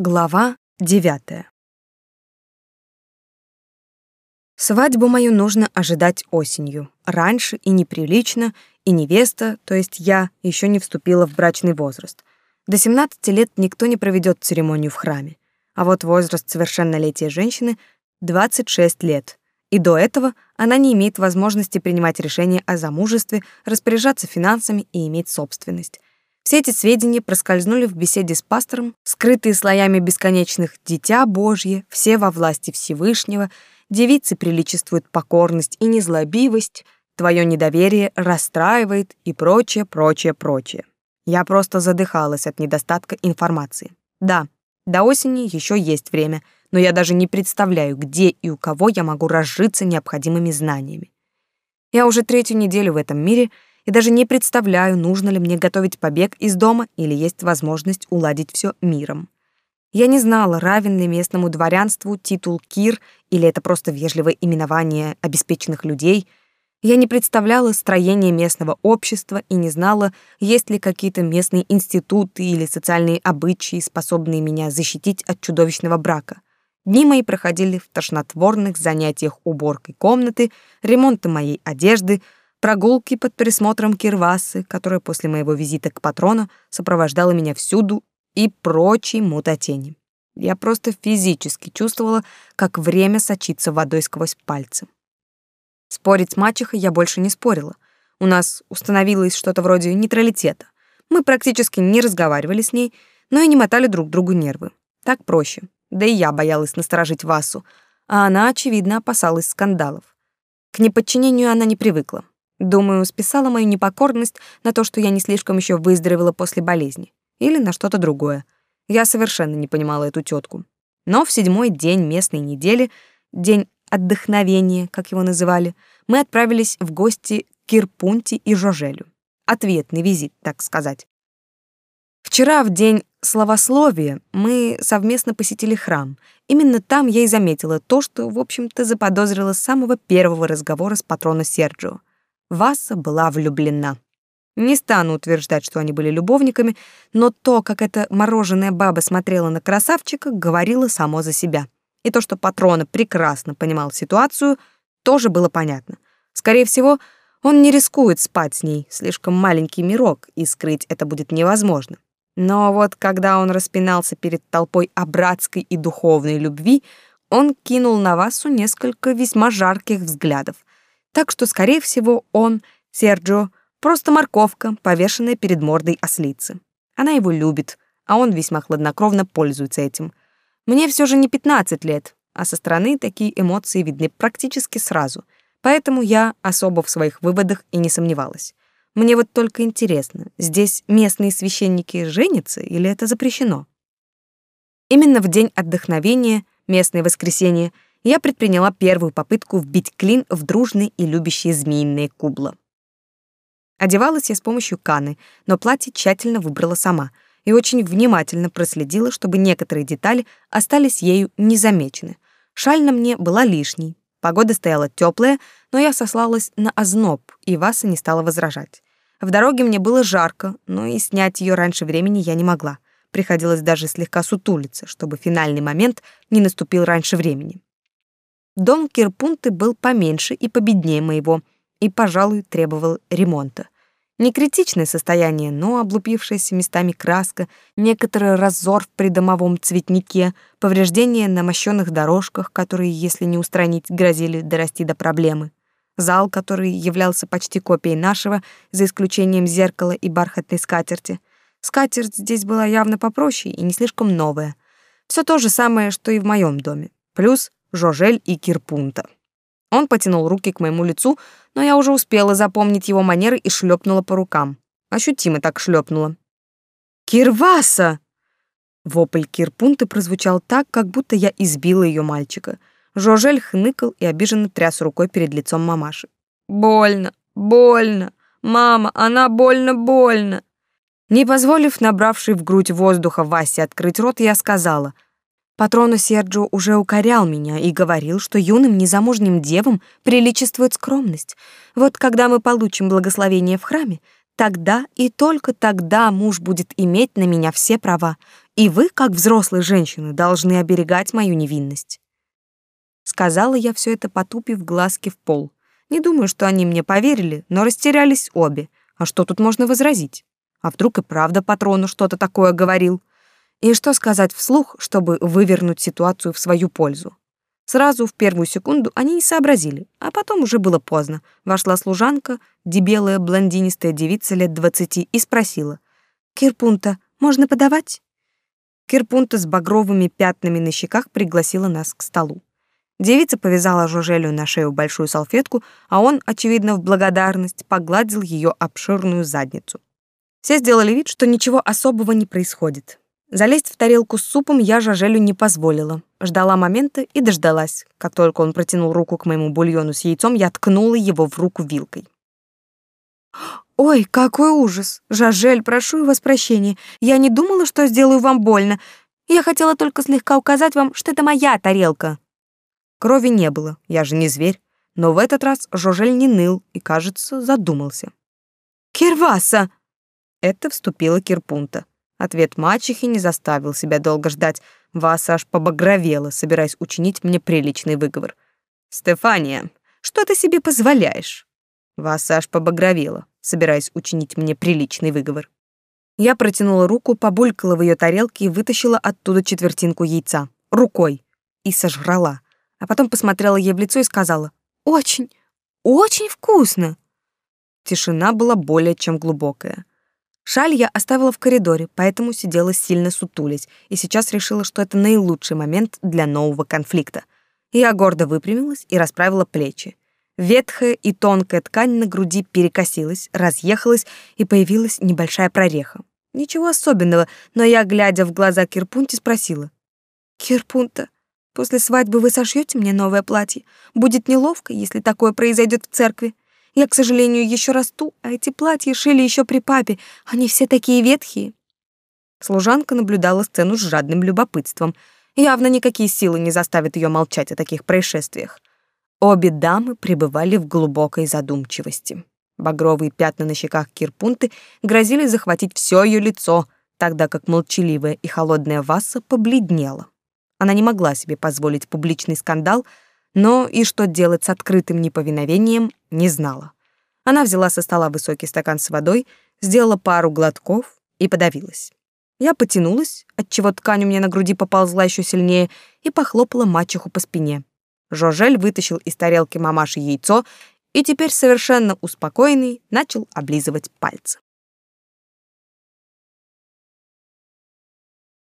Глава девятая. Свадьбу мою нужно ожидать осенью. Раньше и неприлично, и невеста, то есть я, еще не вступила в брачный возраст. До 17 лет никто не проведет церемонию в храме. А вот возраст совершеннолетия женщины — 26 лет. И до этого она не имеет возможности принимать решения о замужестве, распоряжаться финансами и иметь собственность. Все эти сведения проскользнули в беседе с пастором, скрытые слоями бесконечных «дитя Божье», «все во власти Всевышнего», «девице приличествует покорность и незлобивость», «твое недоверие расстраивает» и прочее, прочее, прочее. Я просто задыхалась от недостатка информации. Да, до осени еще есть время, но я даже не представляю, где и у кого я могу разжиться необходимыми знаниями. Я уже третью неделю в этом мире — и даже не представляю, нужно ли мне готовить побег из дома или есть возможность уладить все миром. Я не знала, равен ли местному дворянству титул кир или это просто вежливое именование обеспеченных людей. Я не представляла строение местного общества и не знала, есть ли какие-то местные институты или социальные обычаи, способные меня защитить от чудовищного брака. Дни мои проходили в тошнотворных занятиях уборкой комнаты, ремонтом моей одежды — прогулки под присмотром Кирвасы, которая после моего визита к патрону сопровождала меня всюду, и прочей мутатени. Я просто физически чувствовала, как время сочится водой сквозь пальцы. Спорить с мачехой я больше не спорила. У нас установилось что-то вроде нейтралитета. Мы практически не разговаривали с ней, но и не мотали друг другу нервы. Так проще. Да и я боялась насторожить Васу, а она, очевидно, опасалась скандалов. К неподчинению она не привыкла. Думаю, списала мою непокорность на то, что я не слишком еще выздоровела после болезни. Или на что-то другое. Я совершенно не понимала эту тетку. Но в седьмой день местной недели, день отдохновения, как его называли, мы отправились в гости к Кирпунти и Жожелю. Ответный визит, так сказать. Вчера, в день словословия, мы совместно посетили храм. Именно там я и заметила то, что, в общем-то, заподозрила с самого первого разговора с патроном Серджио. Васа была влюблена. Не стану утверждать, что они были любовниками, но то, как эта мороженая баба смотрела на красавчика, говорило само за себя. И то, что патрона прекрасно понимал ситуацию, тоже было понятно. Скорее всего, он не рискует спать с ней, слишком маленький мирок, и скрыть это будет невозможно. Но вот когда он распинался перед толпой о братской и духовной любви, он кинул на Васу несколько весьма жарких взглядов. Так что, скорее всего, он, Серджио, просто морковка, повешенная перед мордой ослицы. Она его любит, а он весьма хладнокровно пользуется этим. Мне все же не 15 лет, а со стороны такие эмоции видны практически сразу, поэтому я особо в своих выводах и не сомневалась. Мне вот только интересно, здесь местные священники женятся или это запрещено? Именно в день отдохновения, местное воскресенье, я предприняла первую попытку вбить клин в дружные и любящие змеиные кубла. Одевалась я с помощью Каны, но платье тщательно выбрала сама и очень внимательно проследила, чтобы некоторые детали остались ею незамечены. Шаль на мне была лишней. Погода стояла теплая, но я сослалась на озноб, и Васа не стала возражать. В дороге мне было жарко, но и снять ее раньше времени я не могла. Приходилось даже слегка сутулиться, чтобы финальный момент не наступил раньше времени. Дом Кирпунты был поменьше и победнее моего, и, пожалуй, требовал ремонта. Не критичное состояние, но облупившаяся местами краска, некоторый разор в придомовом цветнике, повреждения на мощенных дорожках, которые, если не устранить, грозили дорасти до проблемы. Зал, который являлся почти копией нашего, за исключением зеркала и бархатной скатерти. Скатерть здесь была явно попроще и не слишком новая. Все то же самое, что и в моем доме. Плюс Жожель и Кирпунта. Он потянул руки к моему лицу, но я уже успела запомнить его манеры и шлепнула по рукам. Ощутимо так шлепнула. «Кирваса!» Вопль Кирпунты прозвучал так, как будто я избила ее мальчика. Жожель хныкал и обиженно тряс рукой перед лицом мамаши. «Больно, больно! Мама, она больно-больно!» Не позволив набравшей в грудь воздуха Васе открыть рот, я сказала — Патрону Серджио уже укорял меня и говорил, что юным незамужним девам приличествует скромность. Вот когда мы получим благословение в храме, тогда и только тогда муж будет иметь на меня все права. И вы, как взрослые женщины, должны оберегать мою невинность. Сказала я все это, потупив глазки в пол. Не думаю, что они мне поверили, но растерялись обе. А что тут можно возразить? А вдруг и правда патрону что-то такое говорил? И что сказать вслух, чтобы вывернуть ситуацию в свою пользу? Сразу в первую секунду они не сообразили, а потом уже было поздно. Вошла служанка, дебелая блондинистая девица лет двадцати, и спросила. «Кирпунта, можно подавать?» Кирпунта с багровыми пятнами на щеках пригласила нас к столу. Девица повязала Жужелю на шею большую салфетку, а он, очевидно, в благодарность погладил ее обширную задницу. Все сделали вид, что ничего особого не происходит. Залезть в тарелку с супом я Жажелю не позволила. Ждала момента и дождалась. Как только он протянул руку к моему бульону с яйцом, я ткнула его в руку вилкой. «Ой, какой ужас! Жажель, прошу вас прощения. Я не думала, что сделаю вам больно. Я хотела только слегка указать вам, что это моя тарелка». Крови не было, я же не зверь. Но в этот раз Жожель не ныл и, кажется, задумался. «Кирваса!» Это вступила Кирпунта. Ответ мачехи не заставил себя долго ждать. Васа аж побагровела, собираясь учинить мне приличный выговор. «Стефания, что ты себе позволяешь?» Васа аж побагровела, собираясь учинить мне приличный выговор. Я протянула руку, побулькала в ее тарелке и вытащила оттуда четвертинку яйца. Рукой. И сожрала а потом посмотрела ей в лицо и сказала «Очень, очень вкусно!» Тишина была более чем глубокая. Шаль я оставила в коридоре, поэтому сидела сильно сутулясь, и сейчас решила, что это наилучший момент для нового конфликта. Я гордо выпрямилась и расправила плечи. Ветхая и тонкая ткань на груди перекосилась, разъехалась, и появилась небольшая прореха. Ничего особенного, но я, глядя в глаза Кирпунте, спросила. «Кирпунта, После свадьбы вы сошьете мне новое платье. Будет неловко, если такое произойдет в церкви. Я, к сожалению, еще расту, а эти платья шили еще при папе. Они все такие ветхие. Служанка наблюдала сцену с жадным любопытством. Явно никакие силы не заставят ее молчать о таких происшествиях. Обе дамы пребывали в глубокой задумчивости. Багровые пятна на щеках Кирпунты грозили захватить все ее лицо, тогда как молчаливая и холодная Васса побледнела. Она не могла себе позволить публичный скандал, но и что делать с открытым неповиновением, не знала. Она взяла со стола высокий стакан с водой, сделала пару глотков и подавилась. Я потянулась, отчего ткань у меня на груди поползла еще сильнее, и похлопала мачеху по спине. Жожель вытащил из тарелки мамаши яйцо и теперь совершенно успокоенный начал облизывать пальцы.